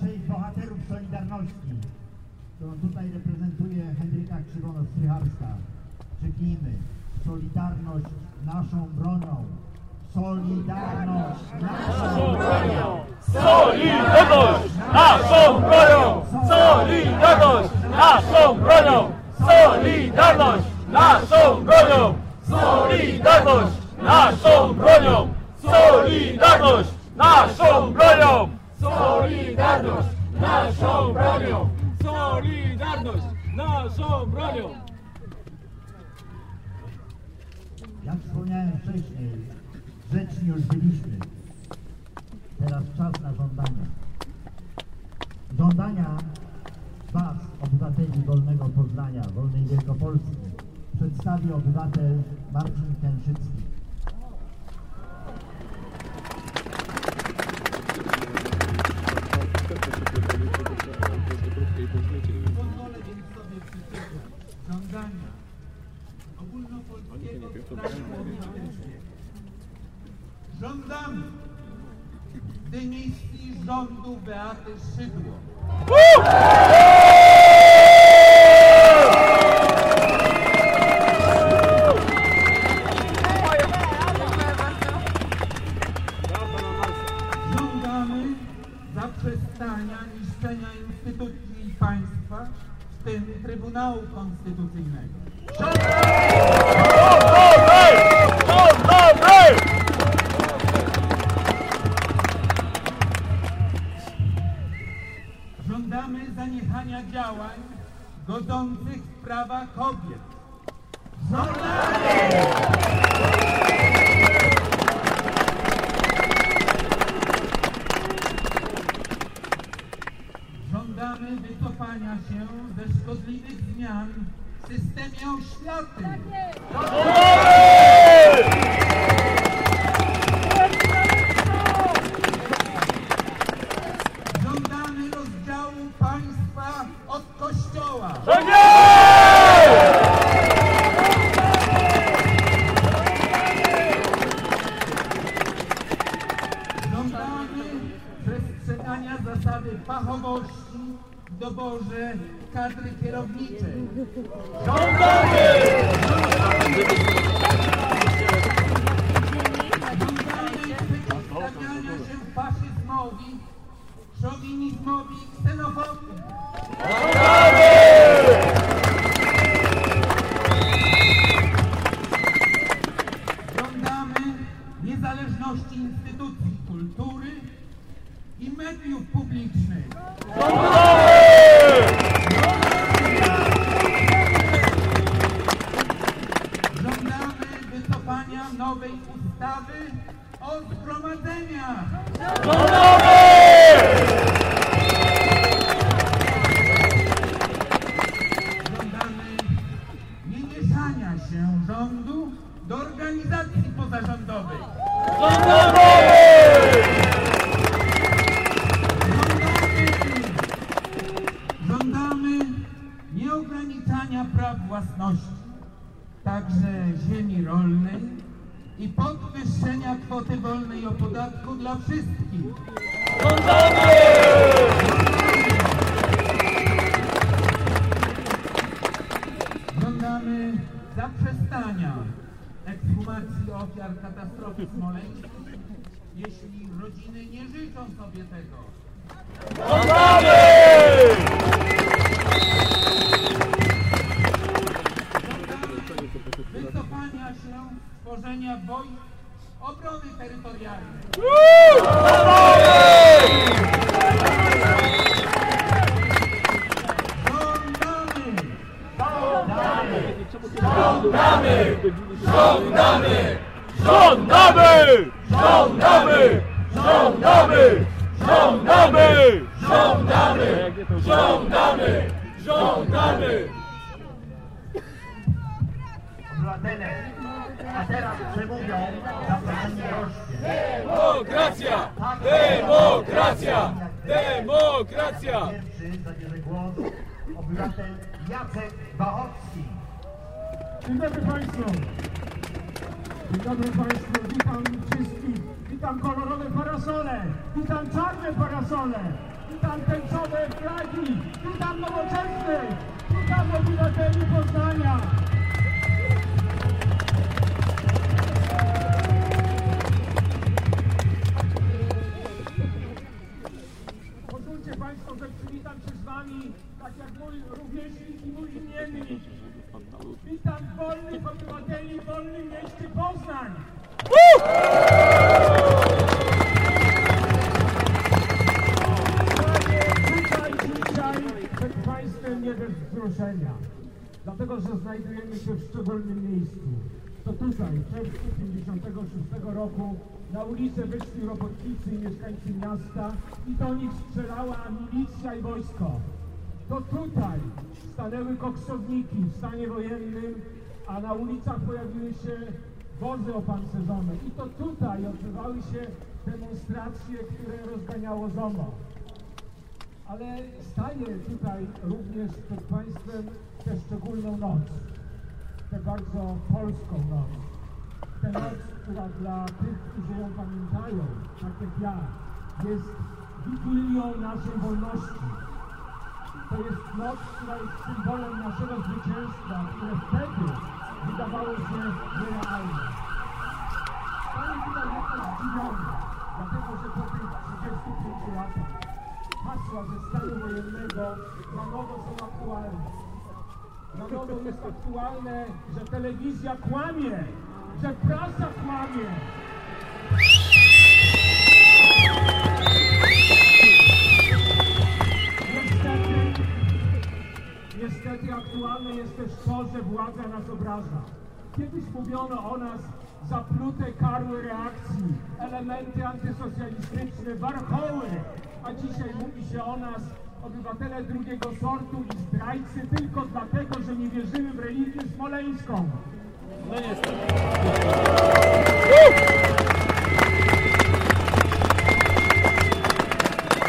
cześć bohaterów Solidarności, którą tutaj reprezentuje Henryka Krzywonos-Strycharska. Krzyknijmy, Solidarność naszą bronią, Solidarność naszą bronią. Solidarność naszą bronią! Solidarność naszą bronią! Solidarność naszą bronią! Solidarność naszą bronią! Solidarność naszą bronią! Solidarność naszą bronią! Solidarność naszą bronią! Jak wspomniałem wcześniej, grzeczni już byliśmy. Teraz czas na żądania. Żądania Was, obywateli wolnego Poznania, wolnej Wielkopolski, przedstawi obywatel Marcin Kęszycki. Pozwolę więc sobie przytoczyć żądania ogólnopolskiego. Żądamy dymisji rządu Beaty Szydło. Zaniechania działań godzących w prawa kobiet. Żądamy wycofania się ze szkodliwych zmian w systemie oświaty. Boa! Niezależności instytucji kultury i mediów publicznych. Żądamy wycofania nowej ustawy o zgromadzeniach. Żądamy także ziemi rolnej i podwyższenia kwoty wolnej o podatku dla wszystkich. Żądamy zaprzestania ekshumacji ofiar katastrofy smoleńskiej, jeśli rodziny nie życzą sobie tego. wycofania tworzenia wojsk obrony terytorialnej. Żądamy! Żądamy! Żądamy! Żądamy! Żądamy! Żądamy! Żądamy! Żądamy! Żądamy! Obywatele, a teraz przemówią zaproszeni goście. Demokracja! Demokracja! Demokracja! Pierwszy zabierze głos obywatel Jacek Wachowski. Dzień dobry Państwu. Dzień dobry Państwu. Witam wszystkich. Witam kolorowe parasole. Witam czarne parasole. witam tęczowe flagi, witam nowoczesnych, witam obywateli Poznania. Wami, tak jak mój rówieśnik i mój imiennik. Witam wolnych obywateli w wolnym mieście Poznań. Nie bez wzruszenia, dlatego że znajdujemy się w szczególnym miejscu. To tutaj, w czerwcu 1956 roku, na ulicę wyszli robotnicy i mieszkańcy miasta i do nich strzelała milicja i wojsko. To tutaj stanęły koksowniki w stanie wojennym, a na ulicach pojawiły się wozy opancerzone. I to tutaj odbywały się demonstracje, które rozganiało ZOMO. Ale staje tutaj również przed Państwem tę szczególną noc, tę bardzo polską noc. Noc, która dla tych, którzy ją pamiętają, tak jak ja, jest wigilią naszej wolności. To jest noc, która jest symbolem naszego zwycięstwa, które wtedy wydawało się nierealne. Pani tutaj jest zdziwiony, dlatego że po tych 35 latach hasła ze stanu wojennego na nowo są aktualne. Na nowo jest aktualne, że telewizja kłamie, że prasa. Niestety, niestety aktualne jest też to, że władza nas obraża. Kiedyś mówiono o nas zaplute karły reakcji, elementy antysocjalistyczne, warchoły, a dzisiaj mówi się o nas obywatele drugiego sortu i zdrajcy tylko dlatego, że nie wierzymy w religię smoleńską. No niestety.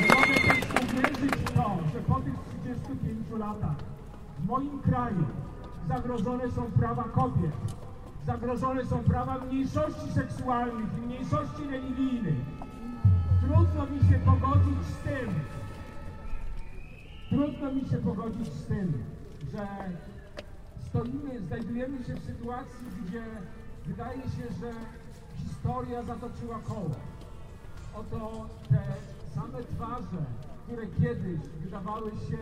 Nie mogę też uwierzyć w to, że po tych 35 latach w moim kraju zagrożone są prawa kobiet, zagrożone są prawa mniejszości seksualnych i mniejszości religijnych. Trudno mi się pogodzić z tym, trudno mi się pogodzić z tym, że stoimy, znajdujemy się w sytuacji, gdzie wydaje się, że historia zatoczyła koło. Oto te same twarze, które kiedyś wydawały się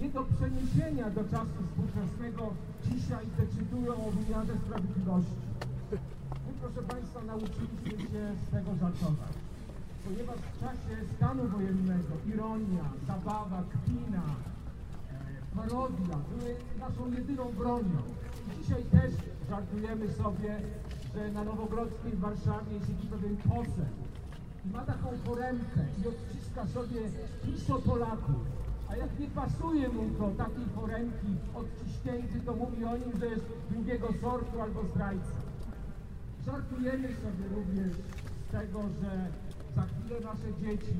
nie do przeniesienia do czasu współczesnego, dzisiaj decydują o wymiarze sprawiedliwości. My, proszę Państwa, nauczyliśmy się z tego żartować. Ponieważ w czasie stanu wojennego ironia, zabawa, kpina, parodia były naszą jedyną bronią. I dzisiaj też żartujemy sobie, że na Nowogrodzkiej w Warszawie siedzi pewien poseł i ma taką foremkę i odciska sobie piso Polaków. A jak nie pasuje mu do takiej foremki odciśnięty, to mówi o nim, że jest drugiego sortu albo zdrajca. Żartujemy sobie również z tego, że za chwilę nasze dzieci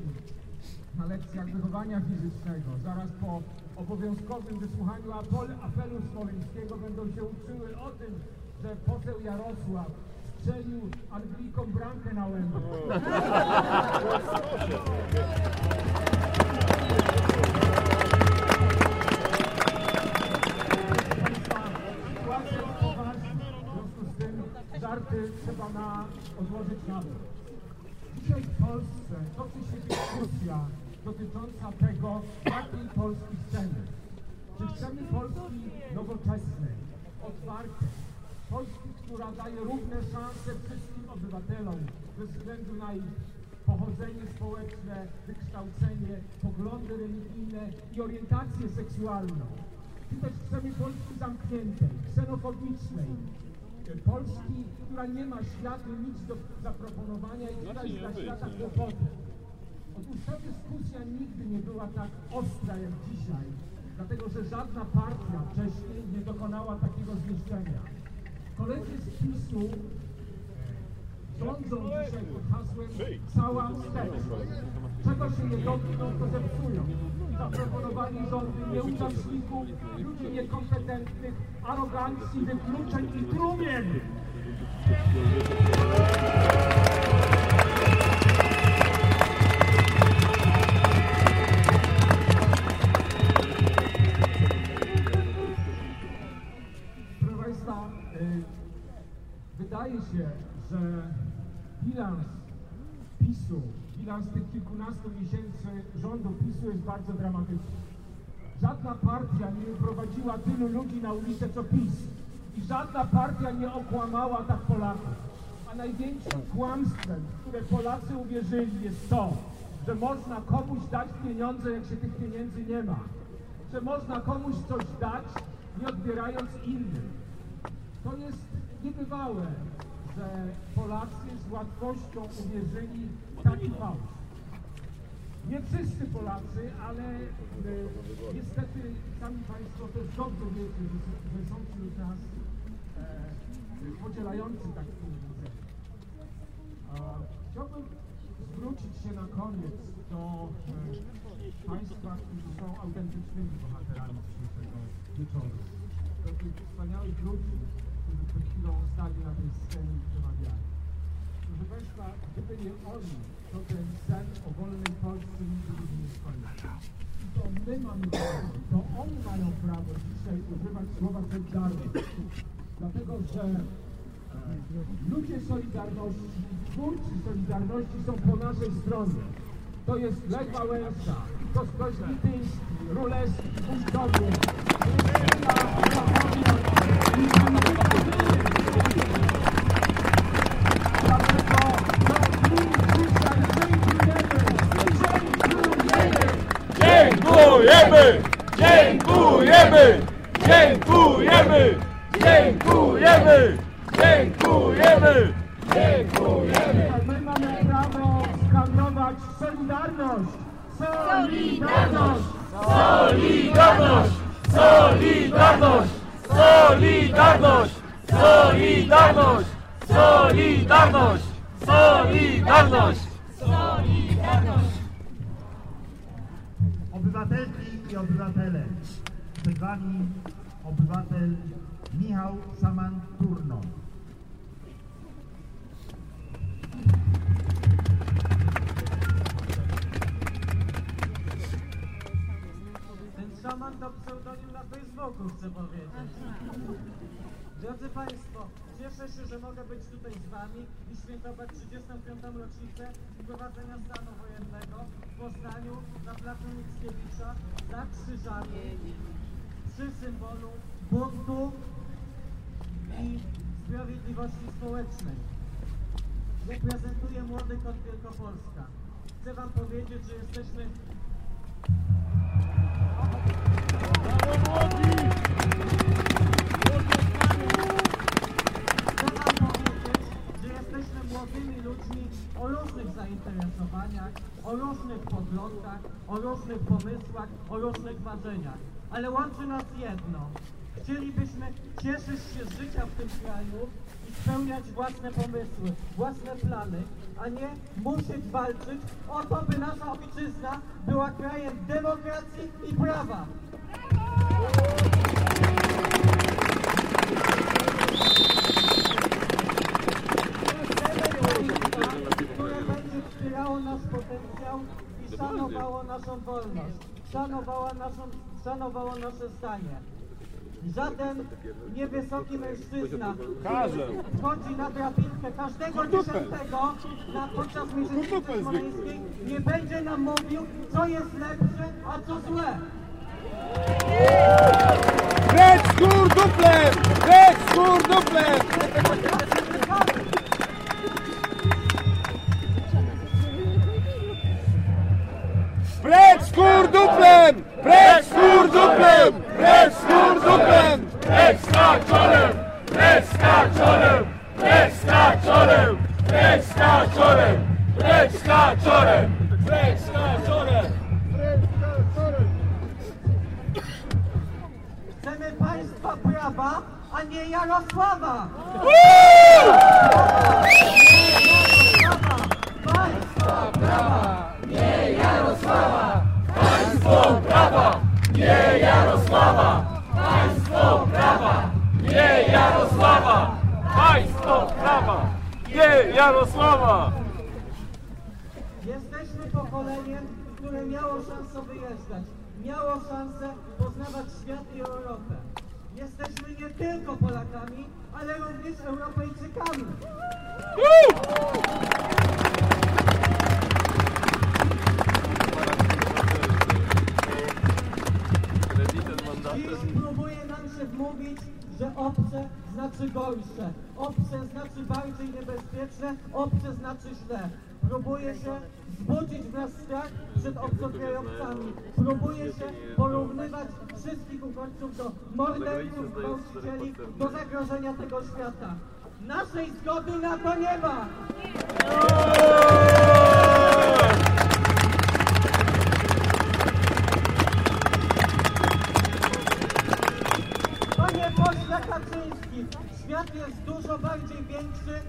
na lekcjach wychowania fizycznego, zaraz po obowiązkowym wysłuchaniu apel, apelu smoleńskiego będą się uczyły o tym, że poseł Jarosław strzelił Anglikom bramkę na tym żarty trzeba na, odłożyć na bok. Dzisiaj w Polsce toczy się dyskusja dotycząca tego, jakiej Polski chcemy. Czy chcemy Polski nowoczesnej, otwartej, Polski, która daje równe szanse wszystkim obywatelom bez względu na ich pochodzenie społeczne, wykształcenie, poglądy religijne i orientację seksualną. Czy też chcemy Polski zamkniętej, ksenofobicznej, Polski, która nie ma światu nic do zaproponowania i która jest dla świata kłopotem. Otóż ta dyskusja nigdy nie była tak ostra jak dzisiaj, dlatego że żadna partia wcześniej nie dokonała takiego zniszczenia. Koledzy z PiSu rządzą dzisiaj pod hasłem cała wstecz. Czego się nie dotkną, to zepsują. Zaproponowali rządy nieudaczników, ludzi niekompetentnych, arogancji, wykluczeń i trumien. Bilans PiSu, bilans tych kilkunastu miesięcy rządu PiSu jest bardzo dramatyczny. Żadna partia nie prowadziła tylu ludzi na ulicę co PiS i żadna partia nie okłamała tak Polaków. A największym kłamstwem, w które Polacy uwierzyli jest to, że można komuś dać pieniądze, jak się tych pieniędzy nie ma. Że można komuś coś dać, nie odbierając innym. To jest niebywałe, że Polacy z łatwością uwierzyli w taki fałsz. Nie wszyscy Polacy, ale e, niestety sami Państwo też dobrze wiecie, że, są- wśród nas e, podzielający taki. A, Chciałbym zwrócić się na koniec do e, Państwa, którzy są autentycznymi bohaterami dzisiejszego wieczoru. Do tych wspaniałych ludzi, którzy przed chwilą stali na tej scenie i przemawiali. Proszę Państwa, gdyby nie oni, to ten sen o wolnej Polsce nigdy by nie skończył. I to my mamy prawo, to oni mają prawo dzisiaj używać słowa solidarność. Dlatego, że e, ludzie Solidarności, twórcy Solidarności są po naszej stronie. To jest Lech Wałęsa, to Lityński, Ruleski, Puszkowiec, Krystyna, Jachowiak dziękujemy, dziękujemy! Dziękujemy! Dziękujemy! Dziękujemy! Dziękujemy! My mamy prawo skandować Solidarność! Solidarność! Solidarność! Solidarność! Solidarność! Solidarność! Solidarność! Solidarność! Obywatelki i obywatele, przed Wami obywatel Michał Samanturno. Ten szaman to pseudonim na Facebooku, chcę powiedzieć. Drodzy Państwo, cieszę się, że mogę być tutaj z Wami i świętować 35. rocznicę wprowadzenia stanu wojennego w Poznaniu na placu Mickiewicza za krzyżami przy symbolu buntu i sprawiedliwości społecznej. Reprezentuję Młody Kot Wielkopolska. Chcę Wam powiedzieć, że jesteśmy zainteresowaniach, o różnych poglądach, o różnych pomysłach, o różnych marzeniach. Ale łączy nas jedno. Chcielibyśmy cieszyć się z życia w tym kraju i spełniać własne pomysły, własne plany, a nie musieć walczyć o to, by nasza ojczyzna była krajem demokracji i prawa. które potencjał i szanowało naszą wolność, szanowało, naszą, szanowało nasze stanie. Żaden niewysoki mężczyzna, który wchodzi na drabinkę każdego dziesiątego na, podczas miesięcznicy smoleńskiej, nie będzie nam mówił, co jest lepsze, a co złe. Precz z kurduplem! Z kurduplem! Precz z kurduplem! Precz z kurduplem! Precz z kurduplem! Preska czolem! Preska czolem! Preska czolem! Preska czolem! Preska czolem! Preska czolem! Chcemy państwa prawa, a nie Jarosława! Uuu! Państwa prawa! Nie Jarosława! Państwo prawa! Nie Jarosława! Państwo prawa! Nie Jarosława! Jesteśmy pokoleniem, które miało szansę wyjeżdżać, miało szansę poznawać świat i Europę. Jesteśmy nie tylko Polakami, ale również Europejczykami. Próbuje nam się wmówić, że obce znaczy gorsze, obce znaczy bardziej niebezpieczne, obce znaczy źle. Próbuje się wzbudzić w nas strach przed obcokrajowcami. Próbuje się porównywać wszystkich uchodźców do morderców, gwałcicieli, do zagrożenia tego świata. Naszej zgody na to nie ma! Bardziej większy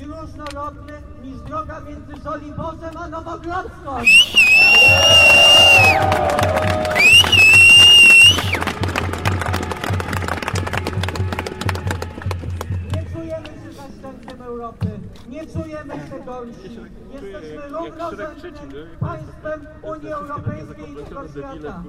i różnorodny niż droga między Żoliborzem a Nowogrodzką. Nie czujemy się zastępcem Europy, nie czujemy się gorsi. Jesteśmy równorzędnym państwem Unii Europejskiej i tego świata.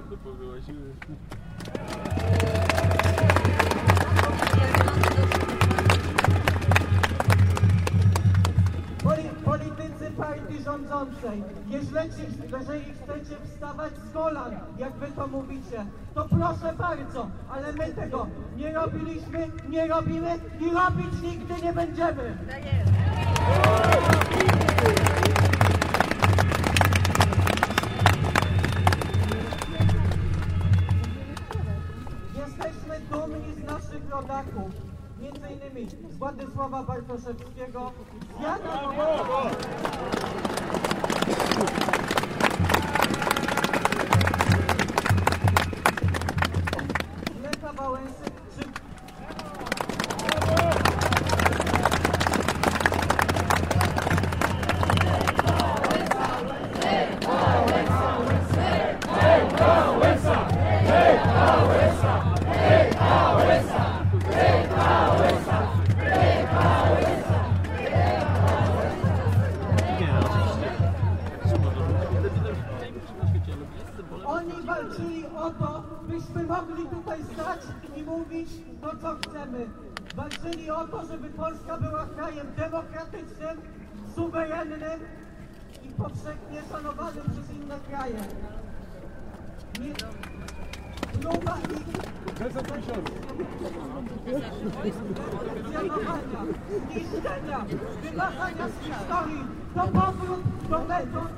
Rządzącej, jeżeli, jeżeli chcecie wstawać z kolan, jak wy to mówicie, to proszę bardzo, ale my tego nie robiliśmy, nie robimy i robić nigdy nie będziemy. Jesteśmy dumni z naszych rodaków, między innymi z Władysława Bartoszewskiego, z Jana o to, żeby Polska była krajem demokratycznym, suwerennym i powszechnie szanowanym przez inne kraje. Nie... Próba ich zniszczenia, wymazania z historii, to powrót do metod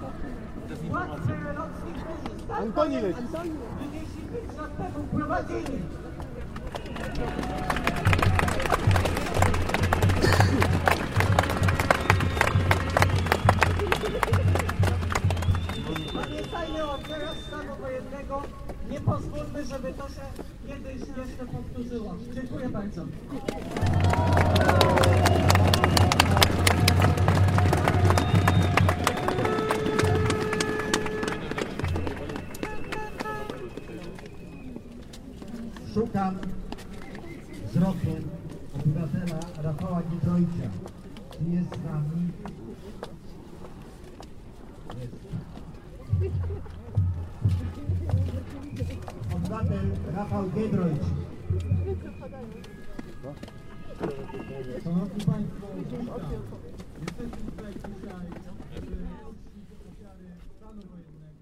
władz perelowskich, którzy stan wojenny 35 lat temu prowadzili. Pamiętajmy o teraz stanu wojennego. Nie pozwólmy, żeby to się kiedyś jeszcze powtórzyło. Dziękuję bardzo. Giedroycia. Czy jest z nami? Obywatel Rafał Giedroyć. Szanowni Państwo. Jesteśmy tutaj dzisiaj, uczcić ofiary stanu wojennego.